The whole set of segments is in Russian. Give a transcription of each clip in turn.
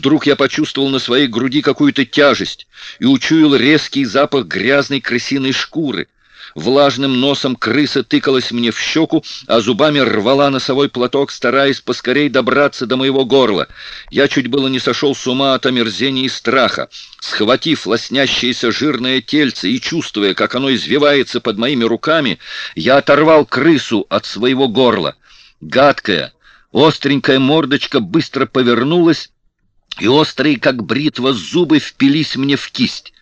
Вдруг я почувствовал на своей груди какую-то тяжесть и учуял резкий запах грязной крысиной шкуры. Влажным носом крыса тыкалась мне в щеку, а зубами рвала носовой платок, стараясь поскорей добраться до моего горла. Я чуть было не сошел с ума от омерзения и страха. Схватив лоснящееся жирное тельце и чувствуя, как оно извивается под моими руками, я оторвал крысу от своего горла. Гадкая, остренькая мордочка быстро повернулась, и острые, как бритва, зубы впились мне в кисть.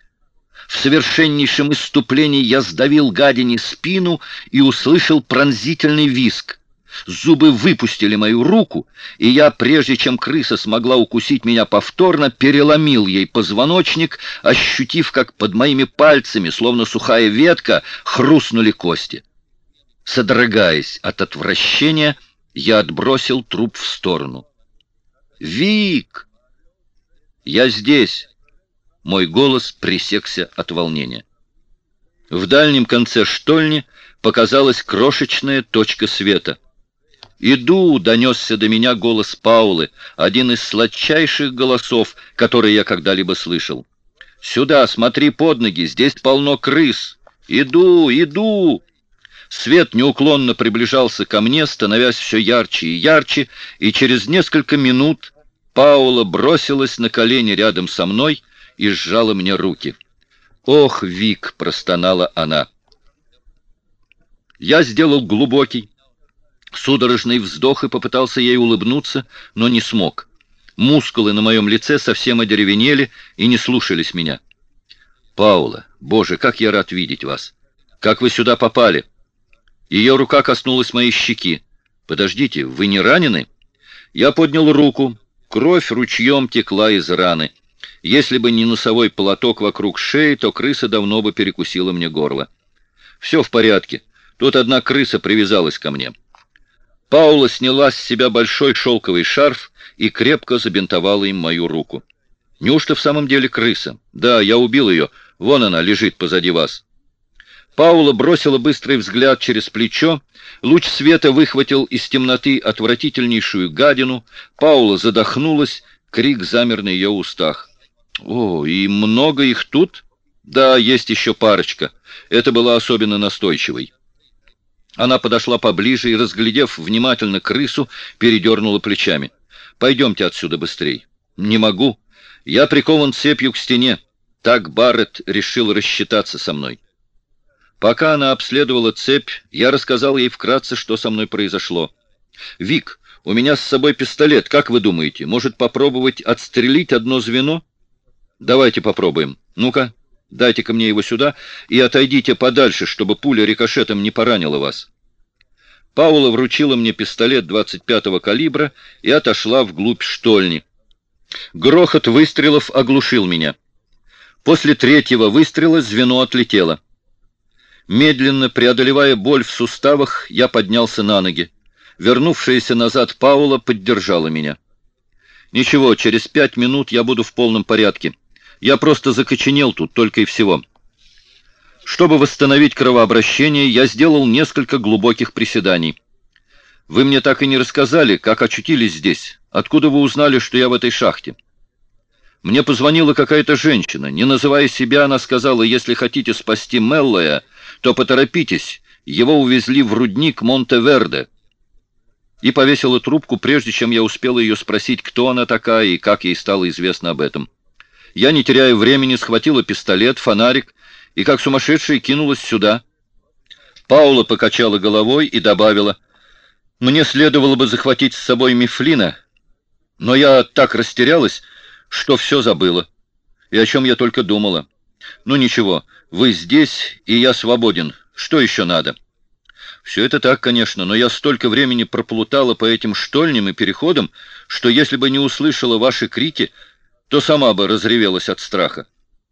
В совершеннейшем иступлении я сдавил гадине спину и услышал пронзительный виск. Зубы выпустили мою руку, и я, прежде чем крыса смогла укусить меня повторно, переломил ей позвоночник, ощутив, как под моими пальцами, словно сухая ветка, хрустнули кости. Содрогаясь от отвращения, я отбросил труп в сторону. «Вик!» «Я здесь!» Мой голос пресекся от волнения. В дальнем конце штольни показалась крошечная точка света. «Иду!» — донесся до меня голос Паулы, один из сладчайших голосов, которые я когда-либо слышал. «Сюда, смотри под ноги, здесь полно крыс! Иду, иду!» Свет неуклонно приближался ко мне, становясь все ярче и ярче, и через несколько минут Паула бросилась на колени рядом со мной и сжала мне руки. «Ох, Вик!» — простонала она. Я сделал глубокий, судорожный вздох и попытался ей улыбнуться, но не смог. Мускулы на моем лице совсем одеревенели и не слушались меня. «Паула, боже, как я рад видеть вас! Как вы сюда попали?» Ее рука коснулась моей щеки. «Подождите, вы не ранены?» Я поднял руку. Кровь ручьем текла из раны. Если бы не носовой платок вокруг шеи, то крыса давно бы перекусила мне горло. «Все в порядке. Тут одна крыса привязалась ко мне». Паула сняла с себя большой шелковый шарф и крепко забинтовала им мою руку. «Неужто в самом деле крыса?» «Да, я убил ее. Вон она лежит позади вас». Паула бросила быстрый взгляд через плечо. Луч света выхватил из темноты отвратительнейшую гадину. Паула задохнулась, крик замер на ее устах. «О, и много их тут?» «Да, есть еще парочка. Это была особенно настойчивой». Она подошла поближе и, разглядев внимательно крысу, передернула плечами. «Пойдемте отсюда быстрей». «Не могу. Я прикован цепью к стене. Так Барретт решил рассчитаться со мной». Пока она обследовала цепь, я рассказал ей вкратце, что со мной произошло. «Вик, у меня с собой пистолет, как вы думаете? Может, попробовать отстрелить одно звено?» «Давайте попробуем. Ну-ка, дайте-ка мне его сюда и отойдите подальше, чтобы пуля рикошетом не поранила вас». Паула вручила мне пистолет 25-го калибра и отошла вглубь штольни. Грохот выстрелов оглушил меня. После третьего выстрела звено отлетело. Медленно преодолевая боль в суставах, я поднялся на ноги. Вернувшаяся назад Паула поддержала меня. «Ничего, через пять минут я буду в полном порядке. Я просто закоченел тут, только и всего». Чтобы восстановить кровообращение, я сделал несколько глубоких приседаний. «Вы мне так и не рассказали, как очутились здесь. Откуда вы узнали, что я в этой шахте?» Мне позвонила какая-то женщина. Не называя себя, она сказала, если хотите спасти Меллоя, то поторопитесь, его увезли в рудник Монте-Верде. И повесила трубку, прежде чем я успел ее спросить, кто она такая и как ей стало известно об этом. Я, не теряя времени, схватила пистолет, фонарик и, как сумасшедшая, кинулась сюда. Паула покачала головой и добавила, «Мне следовало бы захватить с собой Мифлина, но я так растерялась, что все забыла, и о чем я только думала. Ну ничего, вы здесь, и я свободен. Что еще надо? Все это так, конечно, но я столько времени проплутала по этим штольням и переходам, что если бы не услышала ваши крики, то сама бы разревелась от страха.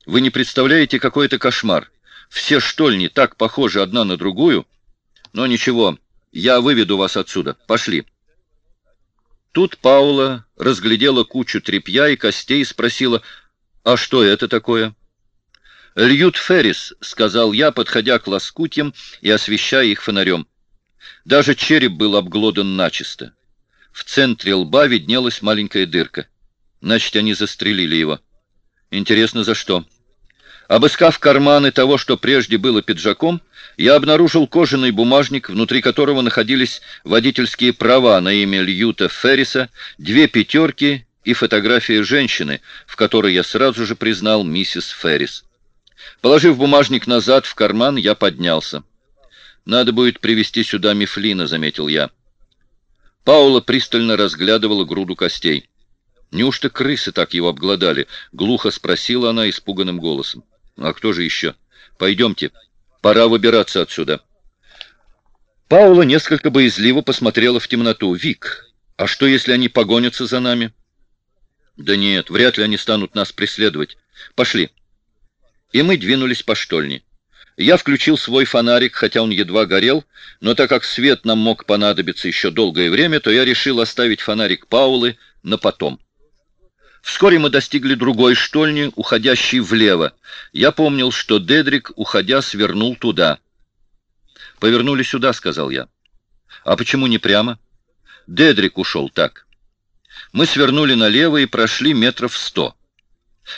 Вы не представляете, какой это кошмар. Все штольни так похожи одна на другую. Но ничего, я выведу вас отсюда. Пошли. Тут Паула разглядела кучу тряпья и костей и спросила, «А что это такое?» «Льют Феррис», — сказал я, подходя к лоскутьям и освещая их фонарем. Даже череп был обглодан начисто. В центре лба виднелась маленькая дырка. Значит, они застрелили его. Интересно, за что? Обыскав карманы того, что прежде было пиджаком, я обнаружил кожаный бумажник, внутри которого находились водительские права на имя Льюта Ферриса, две пятерки и фотография женщины, в которой я сразу же признал миссис Феррис. Положив бумажник назад в карман, я поднялся. «Надо будет привести сюда Мифлина», — заметил я. Паула пристально разглядывала груду костей. «Неужто крысы так его обглодали?» — глухо спросила она испуганным голосом. «А кто же еще? Пойдемте. Пора выбираться отсюда». Паула несколько боязливо посмотрела в темноту. «Вик, а что, если они погонятся за нами?» «Да нет, вряд ли они станут нас преследовать. Пошли». И мы двинулись по штольне. Я включил свой фонарик, хотя он едва горел, но так как свет нам мог понадобиться еще долгое время, то я решил оставить фонарик Паулы на потом. Вскоре мы достигли другой штольни, уходящей влево. Я помнил, что Дедрик, уходя, свернул туда. «Повернули сюда», — сказал я. «А почему не прямо?» «Дедрик ушел так». Мы свернули налево и прошли метров сто.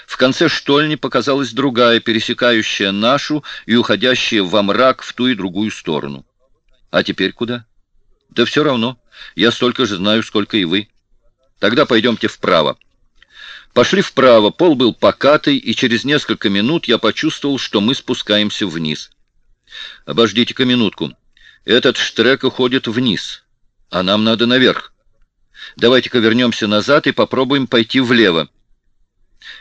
В конце штольни показалась другая, пересекающая нашу и уходящая во мрак в ту и другую сторону. А теперь куда? Да все равно. Я столько же знаю, сколько и вы. Тогда пойдемте вправо. Пошли вправо, пол был покатый, и через несколько минут я почувствовал, что мы спускаемся вниз. Обождите-ка минутку. Этот штрек уходит вниз, а нам надо наверх. Давайте-ка вернемся назад и попробуем пойти влево.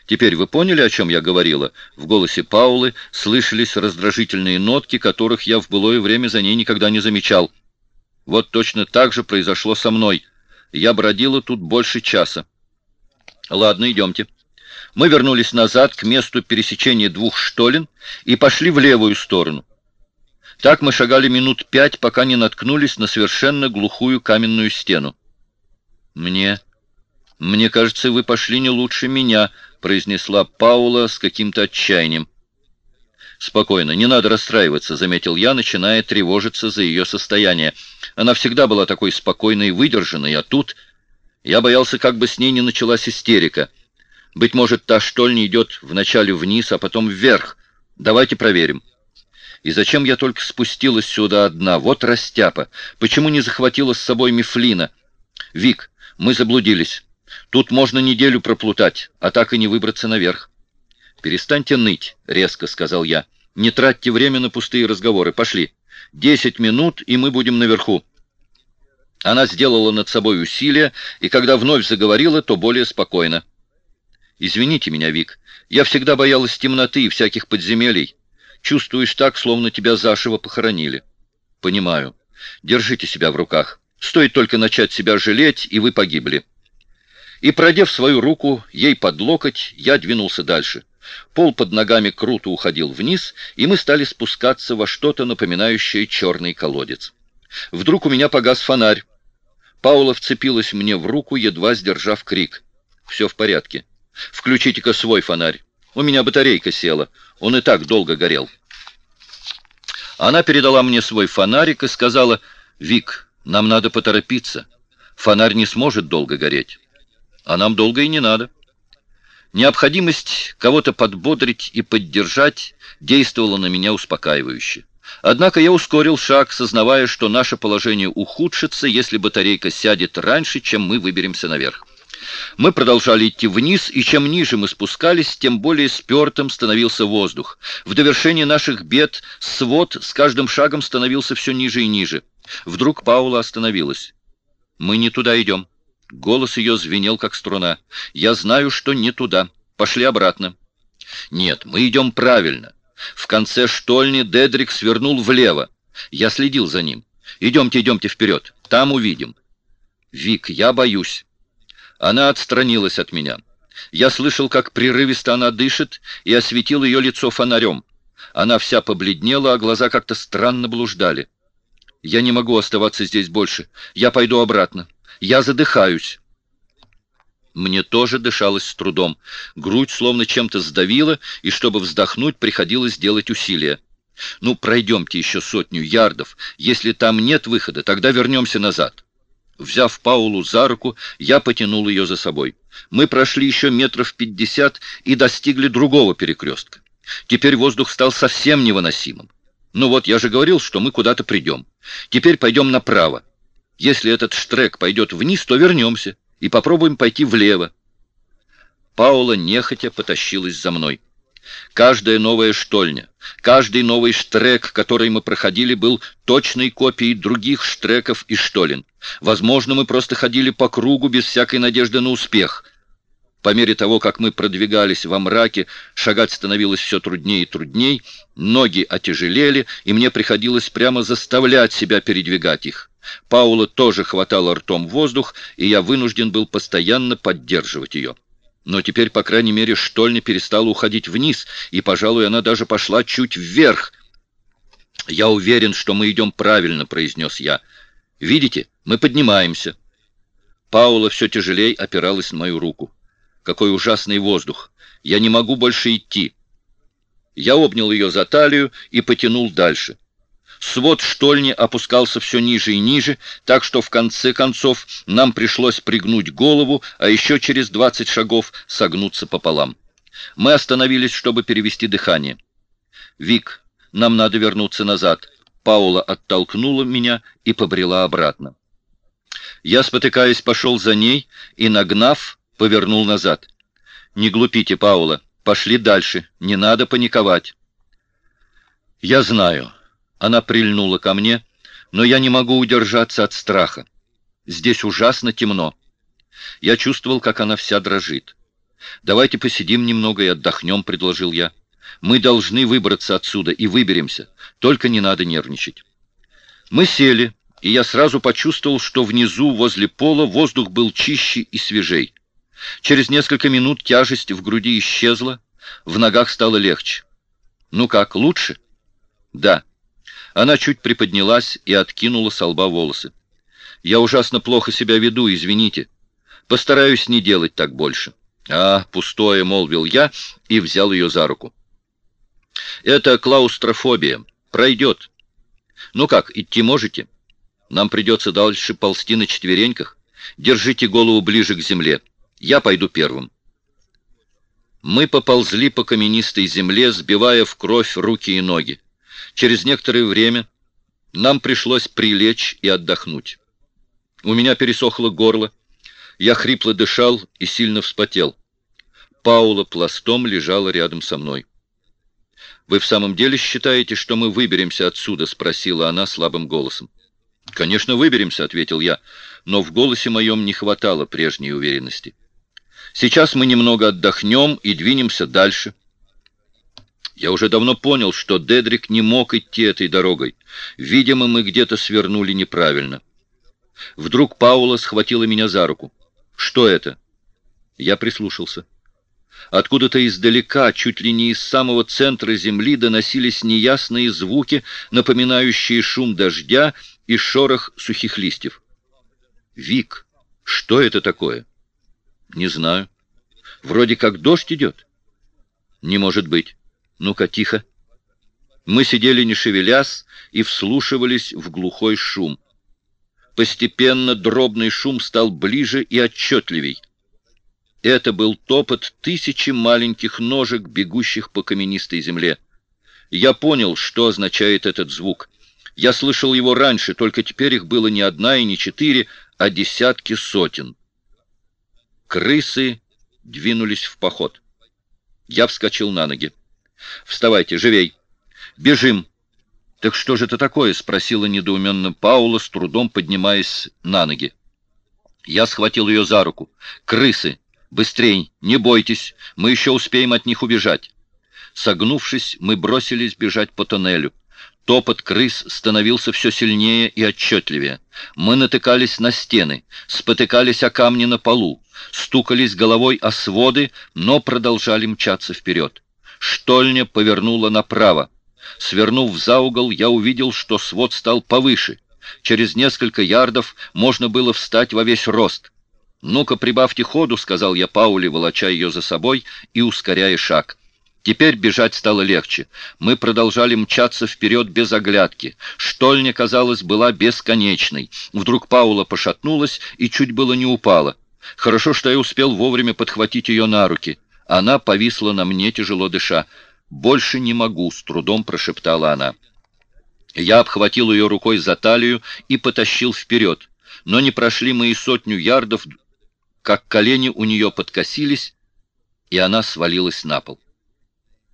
Теперь вы поняли, о чем я говорила? В голосе Паулы слышались раздражительные нотки, которых я в былое время за ней никогда не замечал. Вот точно так же произошло со мной. Я бродила тут больше часа. Ладно, идемте. Мы вернулись назад к месту пересечения двух штолен и пошли в левую сторону. Так мы шагали минут пять, пока не наткнулись на совершенно глухую каменную стену. Мне... Мне кажется, вы пошли не лучше меня, произнесла Паула с каким-то отчаянием. «Спокойно, не надо расстраиваться», — заметил я, начиная тревожиться за ее состояние. Она всегда была такой спокойной и выдержанной, а тут... Я боялся, как бы с ней не началась истерика. Быть может, та штольня идет вначале вниз, а потом вверх. Давайте проверим. И зачем я только спустилась сюда одна? Вот растяпа. Почему не захватила с собой Мифлина? Вик, мы заблудились. Тут можно неделю проплутать, а так и не выбраться наверх. «Перестаньте ныть», — резко сказал я. «Не тратьте время на пустые разговоры. Пошли. Десять минут, и мы будем наверху». Она сделала над собой усилие, и когда вновь заговорила, то более спокойно. «Извините меня, Вик, я всегда боялась темноты и всяких подземелий. Чувствуешь так, словно тебя зашиво похоронили». «Понимаю. Держите себя в руках. Стоит только начать себя жалеть, и вы погибли». И, продев свою руку ей под локоть, я двинулся дальше. Пол под ногами круто уходил вниз, и мы стали спускаться во что-то напоминающее черный колодец. Вдруг у меня погас фонарь. Паула вцепилась мне в руку, едва сдержав крик. «Все в порядке. Включите-ка свой фонарь. У меня батарейка села. Он и так долго горел». Она передала мне свой фонарик и сказала, «Вик, нам надо поторопиться. Фонарь не сможет долго гореть. А нам долго и не надо». Необходимость кого-то подбодрить и поддержать действовала на меня успокаивающе. Однако я ускорил шаг, сознавая, что наше положение ухудшится, если батарейка сядет раньше, чем мы выберемся наверх. Мы продолжали идти вниз, и чем ниже мы спускались, тем более спертым становился воздух. В довершение наших бед свод с каждым шагом становился все ниже и ниже. Вдруг Паула остановилась. «Мы не туда идем». Голос ее звенел, как струна. «Я знаю, что не туда. Пошли обратно». «Нет, мы идем правильно. В конце штольни Дедрик свернул влево. Я следил за ним. Идемте, идемте вперед. Там увидим. Вик, я боюсь. Она отстранилась от меня. Я слышал, как прерывисто она дышит, и осветил ее лицо фонарем. Она вся побледнела, а глаза как-то странно блуждали. Я не могу оставаться здесь больше. Я пойду обратно. Я задыхаюсь. Мне тоже дышалось с трудом. Грудь словно чем-то сдавила, и чтобы вздохнуть, приходилось делать усилия. Ну, пройдемте еще сотню ярдов. Если там нет выхода, тогда вернемся назад. Взяв Паулу за руку, я потянул ее за собой. Мы прошли еще метров пятьдесят и достигли другого перекрестка. Теперь воздух стал совсем невыносимым. Ну вот, я же говорил, что мы куда-то придем. Теперь пойдем направо. Если этот штрек пойдет вниз, то вернемся и попробуем пойти влево. Паула нехотя потащилась за мной. Каждая новая штольня, каждый новый штрек, который мы проходили, был точной копией других штреков и штолен. Возможно, мы просто ходили по кругу без всякой надежды на успех. По мере того, как мы продвигались во мраке, шагать становилось все труднее и трудней, ноги отяжелели, и мне приходилось прямо заставлять себя передвигать их. Паула тоже хватала ртом воздух, и я вынужден был постоянно поддерживать ее. Но теперь, по крайней мере, штольня перестала уходить вниз, и, пожалуй, она даже пошла чуть вверх. «Я уверен, что мы идем правильно», — произнес я. «Видите, мы поднимаемся». Паула все тяжелее опиралась на мою руку. «Какой ужасный воздух! Я не могу больше идти!» Я обнял ее за талию и потянул дальше. Свод штольни опускался все ниже и ниже, так что в конце концов нам пришлось пригнуть голову, а еще через двадцать шагов согнуться пополам. Мы остановились, чтобы перевести дыхание. «Вик, нам надо вернуться назад». Паула оттолкнула меня и побрела обратно. Я, спотыкаясь, пошел за ней и, нагнав, повернул назад. «Не глупите, Паула. Пошли дальше. Не надо паниковать». «Я знаю». Она прильнула ко мне, но я не могу удержаться от страха. Здесь ужасно темно. Я чувствовал, как она вся дрожит. «Давайте посидим немного и отдохнем», — предложил я. «Мы должны выбраться отсюда и выберемся. Только не надо нервничать». Мы сели, и я сразу почувствовал, что внизу, возле пола, воздух был чище и свежей. Через несколько минут тяжесть в груди исчезла, в ногах стало легче. «Ну как, лучше?» «Да». Она чуть приподнялась и откинула с лба волосы. «Я ужасно плохо себя веду, извините. Постараюсь не делать так больше». «А, пустое», — молвил я и взял ее за руку. «Это клаустрофобия. Пройдет. Ну как, идти можете? Нам придется дальше ползти на четвереньках. Держите голову ближе к земле. Я пойду первым». Мы поползли по каменистой земле, сбивая в кровь руки и ноги. Через некоторое время нам пришлось прилечь и отдохнуть. У меня пересохло горло, я хрипло дышал и сильно вспотел. Паула пластом лежала рядом со мной. «Вы в самом деле считаете, что мы выберемся отсюда?» — спросила она слабым голосом. «Конечно, выберемся», — ответил я, но в голосе моем не хватало прежней уверенности. «Сейчас мы немного отдохнем и двинемся дальше». Я уже давно понял, что Дедрик не мог идти этой дорогой. Видимо, мы где-то свернули неправильно. Вдруг Паула схватила меня за руку. «Что это?» Я прислушался. Откуда-то издалека, чуть ли не из самого центра земли, доносились неясные звуки, напоминающие шум дождя и шорох сухих листьев. «Вик, что это такое?» «Не знаю. Вроде как дождь идет». «Не может быть. Ну-ка, тихо. Мы сидели не шевелясь и вслушивались в глухой шум. Постепенно дробный шум стал ближе и отчетливей. Это был топот тысячи маленьких ножек, бегущих по каменистой земле. Я понял, что означает этот звук. Я слышал его раньше, только теперь их было не одна и не четыре, а десятки сотен. Крысы двинулись в поход. Я вскочил на ноги. Вставайте, живей! Бежим!» «Так что же это такое?» — спросила недоуменно Паула, с трудом поднимаясь на ноги. Я схватил ее за руку. «Крысы! Быстрей! Не бойтесь! Мы еще успеем от них убежать!» Согнувшись, мы бросились бежать по тоннелю. Топот крыс становился все сильнее и отчетливее. Мы натыкались на стены, спотыкались о камни на полу, стукались головой о своды, но продолжали мчаться вперед. Штольня повернула направо. Свернув за угол, я увидел, что свод стал повыше. Через несколько ярдов можно было встать во весь рост. «Ну-ка, прибавьте ходу», — сказал я Пауле, волоча ее за собой и ускоряя шаг. Теперь бежать стало легче. Мы продолжали мчаться вперед без оглядки. Штольня, казалось, была бесконечной. Вдруг Паула пошатнулась и чуть было не упала. Хорошо, что я успел вовремя подхватить ее на руки. Она повисла на мне, тяжело дыша. «Больше не могу», — с трудом прошептала она. Я обхватил ее рукой за талию и потащил вперед, но не прошли мы и сотню ярдов, как колени у нее подкосились, и она свалилась на пол.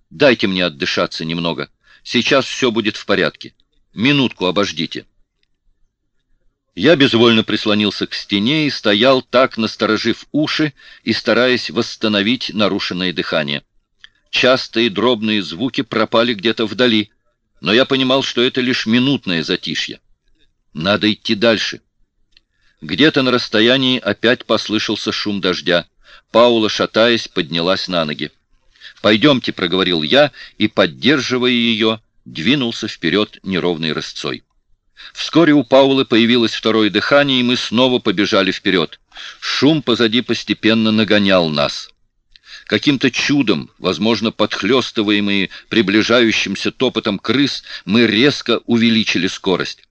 «Дайте мне отдышаться немного. Сейчас все будет в порядке. Минутку обождите». Я безвольно прислонился к стене и стоял так, насторожив уши и стараясь восстановить нарушенное дыхание. Частые дробные звуки пропали где-то вдали, но я понимал, что это лишь минутное затишье. Надо идти дальше. Где-то на расстоянии опять послышался шум дождя. Паула, шатаясь, поднялась на ноги. «Пойдемте», — проговорил я, и, поддерживая ее, двинулся вперед неровной рысцой. Вскоре у Паулы появилось второе дыхание, и мы снова побежали вперед. Шум позади постепенно нагонял нас. Каким-то чудом, возможно, подхлестываемые приближающимся топотом крыс, мы резко увеличили скорость.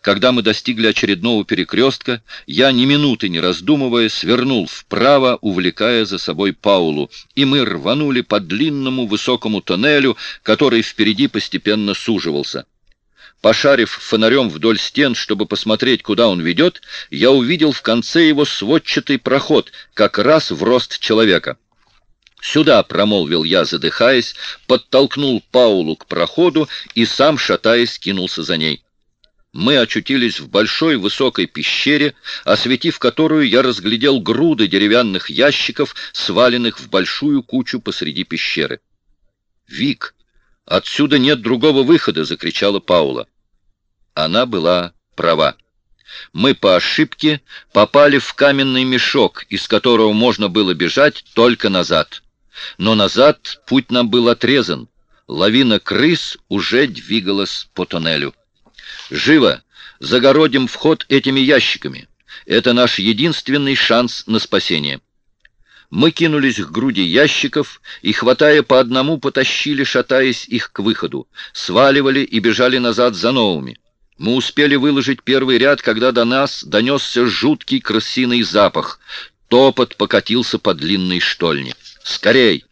Когда мы достигли очередного перекрестка, я, ни минуты не раздумывая, свернул вправо, увлекая за собой Паулу, и мы рванули по длинному высокому тоннелю, который впереди постепенно суживался. Пошарив фонарем вдоль стен, чтобы посмотреть, куда он ведет, я увидел в конце его сводчатый проход, как раз в рост человека. «Сюда!» — промолвил я, задыхаясь, подтолкнул Паулу к проходу и сам, шатаясь, кинулся за ней. Мы очутились в большой высокой пещере, осветив которую я разглядел груды деревянных ящиков, сваленных в большую кучу посреди пещеры. «Вик!» «Отсюда нет другого выхода!» — закричала Паула. Она была права. Мы по ошибке попали в каменный мешок, из которого можно было бежать только назад. Но назад путь нам был отрезан. Лавина крыс уже двигалась по тоннелю. «Живо! Загородим вход этими ящиками. Это наш единственный шанс на спасение». Мы кинулись к груди ящиков и, хватая по одному, потащили, шатаясь их к выходу, сваливали и бежали назад за новыми. Мы успели выложить первый ряд, когда до нас донесся жуткий крысиный запах. Топот покатился по длинной штольне. «Скорей!»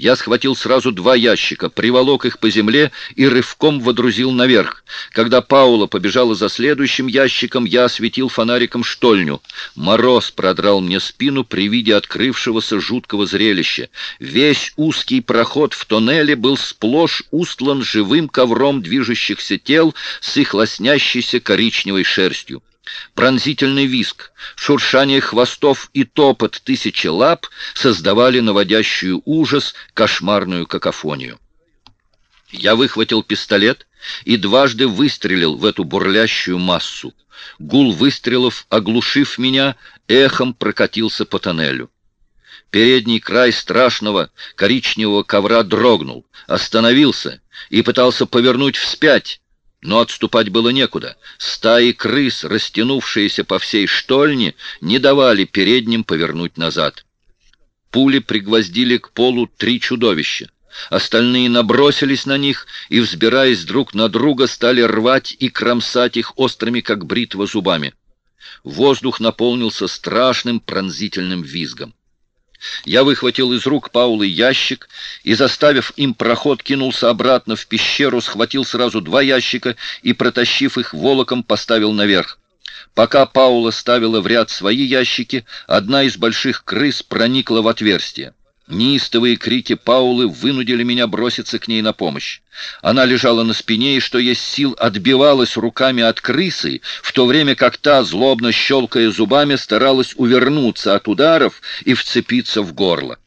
Я схватил сразу два ящика, приволок их по земле и рывком водрузил наверх. Когда Паула побежала за следующим ящиком, я осветил фонариком штольню. Мороз продрал мне спину при виде открывшегося жуткого зрелища. Весь узкий проход в тоннеле был сплошь устлан живым ковром движущихся тел с их лоснящейся коричневой шерстью. Пронзительный виск, шуршание хвостов и топот тысячи лап создавали наводящую ужас кошмарную какофонию. Я выхватил пистолет и дважды выстрелил в эту бурлящую массу. Гул выстрелов, оглушив меня, эхом прокатился по тоннелю. Передний край страшного коричневого ковра дрогнул, остановился и пытался повернуть вспять, но отступать было некуда. Стаи крыс, растянувшиеся по всей штольне, не давали передним повернуть назад. Пули пригвоздили к полу три чудовища. Остальные набросились на них и, взбираясь друг на друга, стали рвать и кромсать их острыми, как бритва, зубами. Воздух наполнился страшным пронзительным визгом. Я выхватил из рук Паулы ящик и, заставив им проход, кинулся обратно в пещеру, схватил сразу два ящика и, протащив их волоком, поставил наверх. Пока Паула ставила в ряд свои ящики, одна из больших крыс проникла в отверстие. Неистовые крики Паулы вынудили меня броситься к ней на помощь. Она лежала на спине и, что есть сил, отбивалась руками от крысы, в то время как та, злобно щелкая зубами, старалась увернуться от ударов и вцепиться в горло.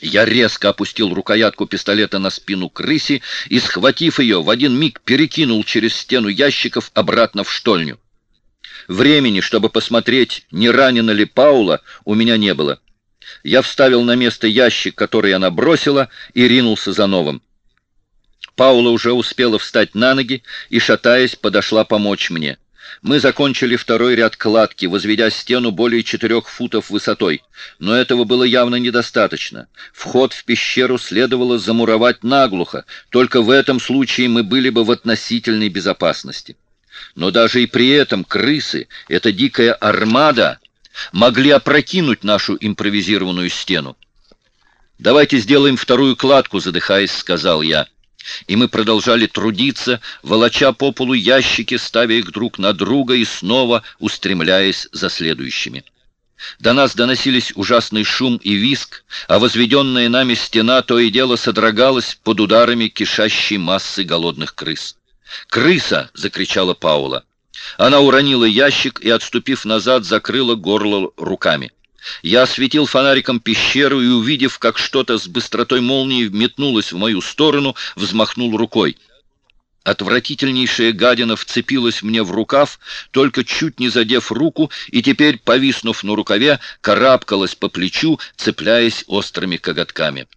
Я резко опустил рукоятку пистолета на спину крыси и, схватив ее, в один миг перекинул через стену ящиков обратно в штольню. Времени, чтобы посмотреть, не ранена ли Паула, у меня не было. Я вставил на место ящик, который она бросила, и ринулся за новым. Паула уже успела встать на ноги и, шатаясь, подошла помочь мне. Мы закончили второй ряд кладки, возведя стену более четырех футов высотой. Но этого было явно недостаточно. Вход в пещеру следовало замуровать наглухо. Только в этом случае мы были бы в относительной безопасности. Но даже и при этом крысы, эта дикая армада, могли опрокинуть нашу импровизированную стену. «Давайте сделаем вторую кладку», — задыхаясь, сказал я. И мы продолжали трудиться, волоча по полу ящики, ставя их друг на друга и снова устремляясь за следующими. До нас доносились ужасный шум и виск, а возведенная нами стена то и дело содрогалась под ударами кишащей массы голодных крыс. «Крыса!» — закричала Паула. Она уронила ящик и, отступив назад, закрыла горло руками. Я осветил фонариком пещеру и, увидев, как что-то с быстротой молнии метнулось в мою сторону, взмахнул рукой. Отвратительнейшая гадина вцепилась мне в рукав, только чуть не задев руку, и теперь, повиснув на рукаве, карабкалась по плечу, цепляясь острыми коготками.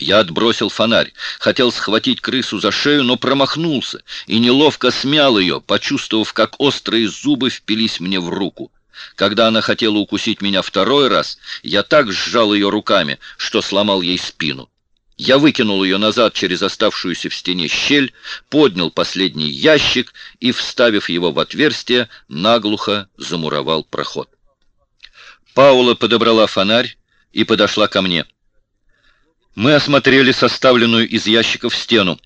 Я отбросил фонарь, хотел схватить крысу за шею, но промахнулся и неловко смял ее, почувствовав, как острые зубы впились мне в руку. Когда она хотела укусить меня второй раз, я так сжал ее руками, что сломал ей спину. Я выкинул ее назад через оставшуюся в стене щель, поднял последний ящик и, вставив его в отверстие, наглухо замуровал проход. Паула подобрала фонарь и подошла ко мне. Мы осмотрели составленную из ящиков стену.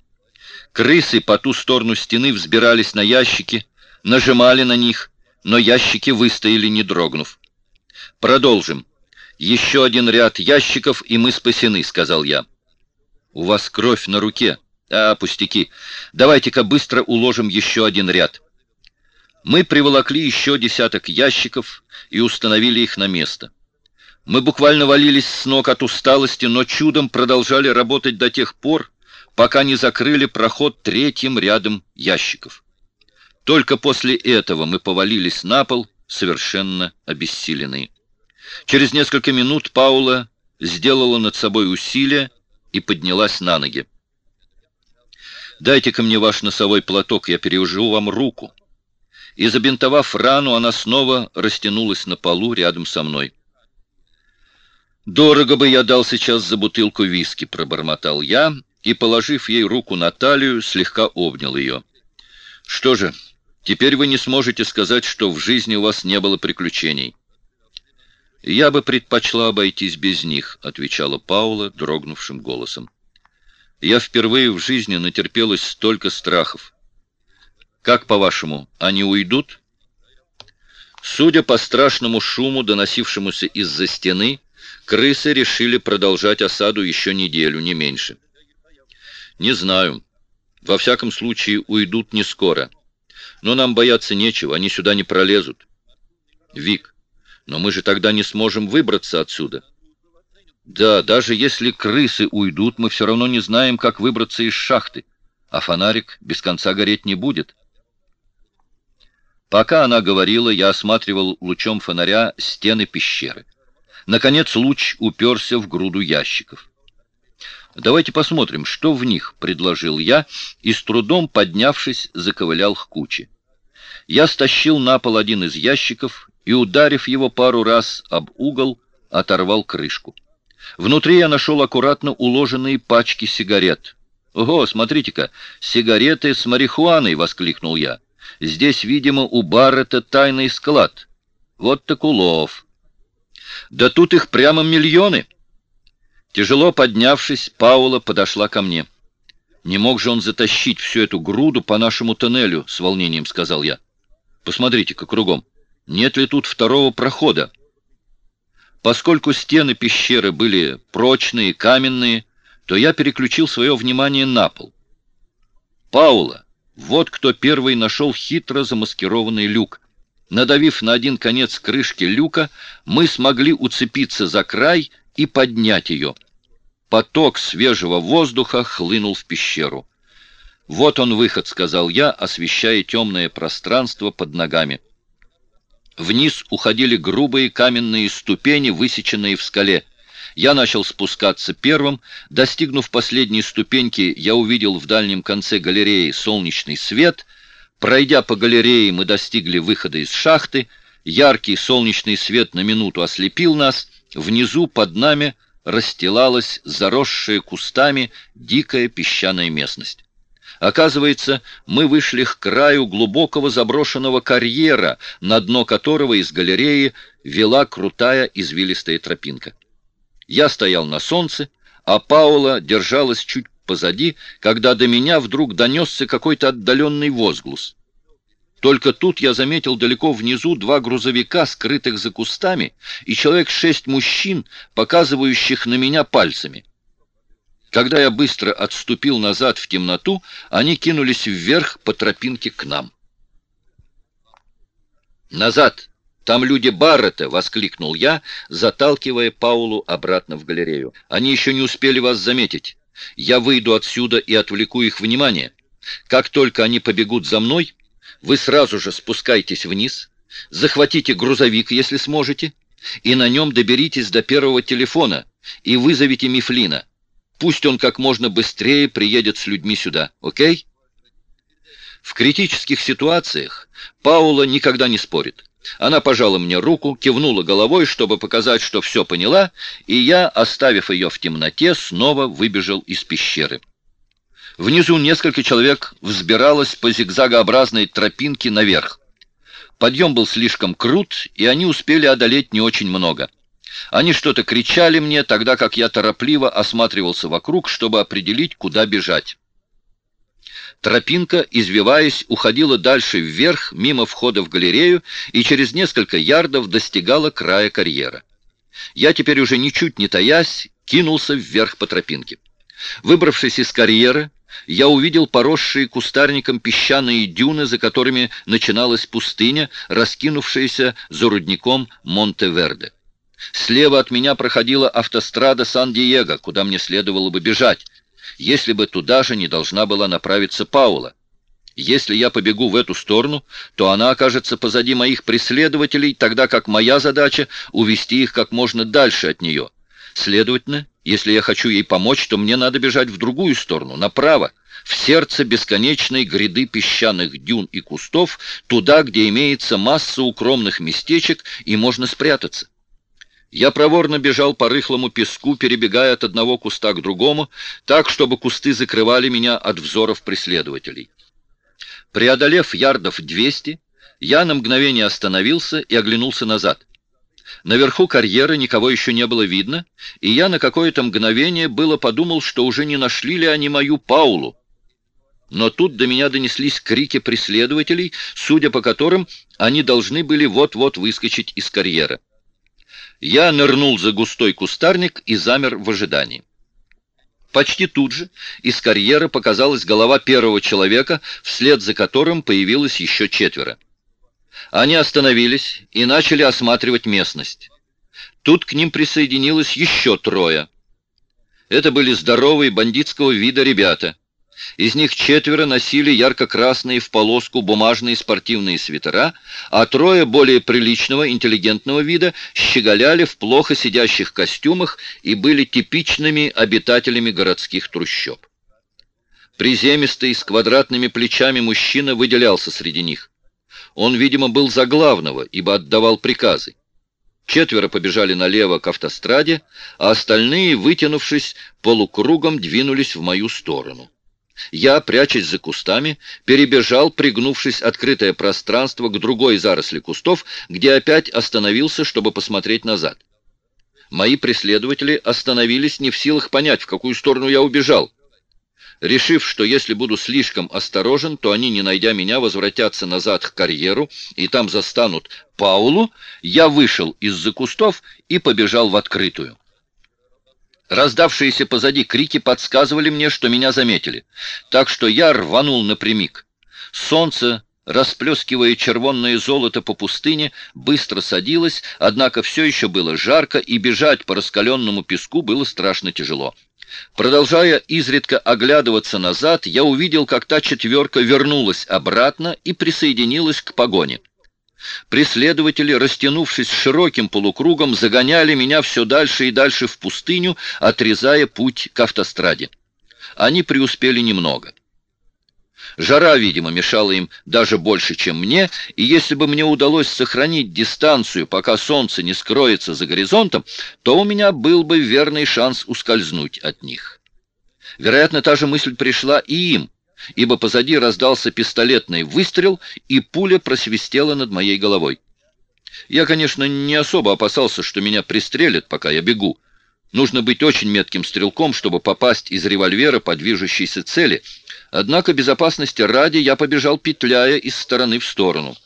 Крысы по ту сторону стены взбирались на ящики, нажимали на них, но ящики выстояли, не дрогнув. «Продолжим. Еще один ряд ящиков, и мы спасены», — сказал я. «У вас кровь на руке». «А, пустяки. Давайте-ка быстро уложим еще один ряд». Мы приволокли еще десяток ящиков и установили их на место. Мы буквально валились с ног от усталости, но чудом продолжали работать до тех пор, пока не закрыли проход третьим рядом ящиков. Только после этого мы повалились на пол, совершенно обессиленные. Через несколько минут Паула сделала над собой усилие и поднялась на ноги. «Дайте-ка мне ваш носовой платок, я перевяжу вам руку». И, забинтовав рану, она снова растянулась на полу рядом со мной. «Дорого бы я дал сейчас за бутылку виски», — пробормотал я, и, положив ей руку на талию, слегка обнял ее. «Что же, теперь вы не сможете сказать, что в жизни у вас не было приключений». «Я бы предпочла обойтись без них», — отвечала Паула дрогнувшим голосом. «Я впервые в жизни натерпелась столько страхов. Как, по-вашему, они уйдут?» Судя по страшному шуму, доносившемуся из-за стены, крысы решили продолжать осаду еще неделю, не меньше. «Не знаю. Во всяком случае, уйдут не скоро. Но нам бояться нечего, они сюда не пролезут. Вик, но мы же тогда не сможем выбраться отсюда. Да, даже если крысы уйдут, мы все равно не знаем, как выбраться из шахты, а фонарик без конца гореть не будет. Пока она говорила, я осматривал лучом фонаря стены пещеры. Наконец луч уперся в груду ящиков. «Давайте посмотрим, что в них», — предложил я, и с трудом, поднявшись, заковылял к куче. Я стащил на пол один из ящиков и, ударив его пару раз об угол, оторвал крышку. Внутри я нашел аккуратно уложенные пачки сигарет. «Ого, смотрите-ка, сигареты с марихуаной!» — воскликнул я. «Здесь, видимо, у Баррета тайный склад. Вот так улов!» «Да тут их прямо миллионы!» Тяжело поднявшись, Паула подошла ко мне. «Не мог же он затащить всю эту груду по нашему тоннелю?» — с волнением сказал я. «Посмотрите-ка кругом нет ли тут второго прохода. Поскольку стены пещеры были прочные, каменные, то я переключил свое внимание на пол. Паула, вот кто первый нашел хитро замаскированный люк. Надавив на один конец крышки люка, мы смогли уцепиться за край и поднять ее. Поток свежего воздуха хлынул в пещеру. «Вот он выход», — сказал я, освещая темное пространство под ногами. Вниз уходили грубые каменные ступени, высеченные в скале. Я начал спускаться первым. Достигнув последней ступеньки, я увидел в дальнем конце галереи солнечный свет. Пройдя по галерее, мы достигли выхода из шахты. Яркий солнечный свет на минуту ослепил нас. Внизу под нами расстилалась заросшая кустами дикая песчаная местность. Оказывается, мы вышли к краю глубокого заброшенного карьера, на дно которого из галереи вела крутая извилистая тропинка. Я стоял на солнце, а Паула держалась чуть позади, когда до меня вдруг донесся какой-то отдаленный возглас. Только тут я заметил далеко внизу два грузовика, скрытых за кустами, и человек шесть мужчин, показывающих на меня пальцами. Когда я быстро отступил назад в темноту, они кинулись вверх по тропинке к нам. «Назад! Там люди Баррета!» — воскликнул я, заталкивая Паулу обратно в галерею. «Они еще не успели вас заметить. Я выйду отсюда и отвлеку их внимание. Как только они побегут за мной, вы сразу же спускайтесь вниз, захватите грузовик, если сможете, и на нем доберитесь до первого телефона и вызовите Мифлина. Пусть он как можно быстрее приедет с людьми сюда, окей? В критических ситуациях Паула никогда не спорит. Она пожала мне руку, кивнула головой, чтобы показать, что все поняла, и я, оставив ее в темноте, снова выбежал из пещеры. Внизу несколько человек взбиралось по зигзагообразной тропинке наверх. Подъем был слишком крут, и они успели одолеть не очень много. Они что-то кричали мне, тогда как я торопливо осматривался вокруг, чтобы определить, куда бежать. Тропинка, извиваясь, уходила дальше вверх, мимо входа в галерею, и через несколько ярдов достигала края карьера. Я теперь уже ничуть не таясь, кинулся вверх по тропинке. Выбравшись из карьеры, я увидел поросшие кустарником песчаные дюны, за которыми начиналась пустыня, раскинувшаяся за рудником Монте-Верде. Слева от меня проходила автострада Сан-Диего, куда мне следовало бы бежать, если бы туда же не должна была направиться Паула. Если я побегу в эту сторону, то она окажется позади моих преследователей, тогда как моя задача — увести их как можно дальше от нее. Следовательно, если я хочу ей помочь, то мне надо бежать в другую сторону, направо, в сердце бесконечной гряды песчаных дюн и кустов, туда, где имеется масса укромных местечек и можно спрятаться. Я проворно бежал по рыхлому песку, перебегая от одного куста к другому, так, чтобы кусты закрывали меня от взоров преследователей. Преодолев ярдов 200, я на мгновение остановился и оглянулся назад. Наверху карьеры никого еще не было видно, и я на какое-то мгновение было подумал, что уже не нашли ли они мою Паулу. Но тут до меня донеслись крики преследователей, судя по которым они должны были вот-вот выскочить из карьера. Я нырнул за густой кустарник и замер в ожидании. Почти тут же из карьера показалась голова первого человека, вслед за которым появилось еще четверо. Они остановились и начали осматривать местность. Тут к ним присоединилось еще трое. Это были здоровые бандитского вида ребята. Из них четверо носили ярко-красные в полоску бумажные спортивные свитера, а трое более приличного, интеллигентного вида щеголяли в плохо сидящих костюмах и были типичными обитателями городских трущоб. Приземистый, с квадратными плечами мужчина выделялся среди них. Он, видимо, был за главного, ибо отдавал приказы. Четверо побежали налево к автостраде, а остальные, вытянувшись полукругом, двинулись в мою сторону. Я, прячась за кустами, перебежал, пригнувшись открытое пространство к другой заросли кустов, где опять остановился, чтобы посмотреть назад. Мои преследователи остановились не в силах понять, в какую сторону я убежал. Решив, что если буду слишком осторожен, то они, не найдя меня, возвратятся назад к карьеру и там застанут Паулу, я вышел из-за кустов и побежал в открытую. Раздавшиеся позади крики подсказывали мне, что меня заметили, так что я рванул напрямик. Солнце, расплескивая червонное золото по пустыне, быстро садилось, однако все еще было жарко, и бежать по раскаленному песку было страшно тяжело. Продолжая изредка оглядываться назад, я увидел, как та четверка вернулась обратно и присоединилась к погоне. Преследователи, растянувшись широким полукругом, загоняли меня все дальше и дальше в пустыню, отрезая путь к автостраде. Они преуспели немного. Жара, видимо, мешала им даже больше, чем мне, и если бы мне удалось сохранить дистанцию, пока солнце не скроется за горизонтом, то у меня был бы верный шанс ускользнуть от них. Вероятно, та же мысль пришла и им, ибо позади раздался пистолетный выстрел, и пуля просвистела над моей головой. Я, конечно, не особо опасался, что меня пристрелят, пока я бегу. Нужно быть очень метким стрелком, чтобы попасть из револьвера по движущейся цели. Однако безопасности ради я побежал, петляя из стороны в сторону.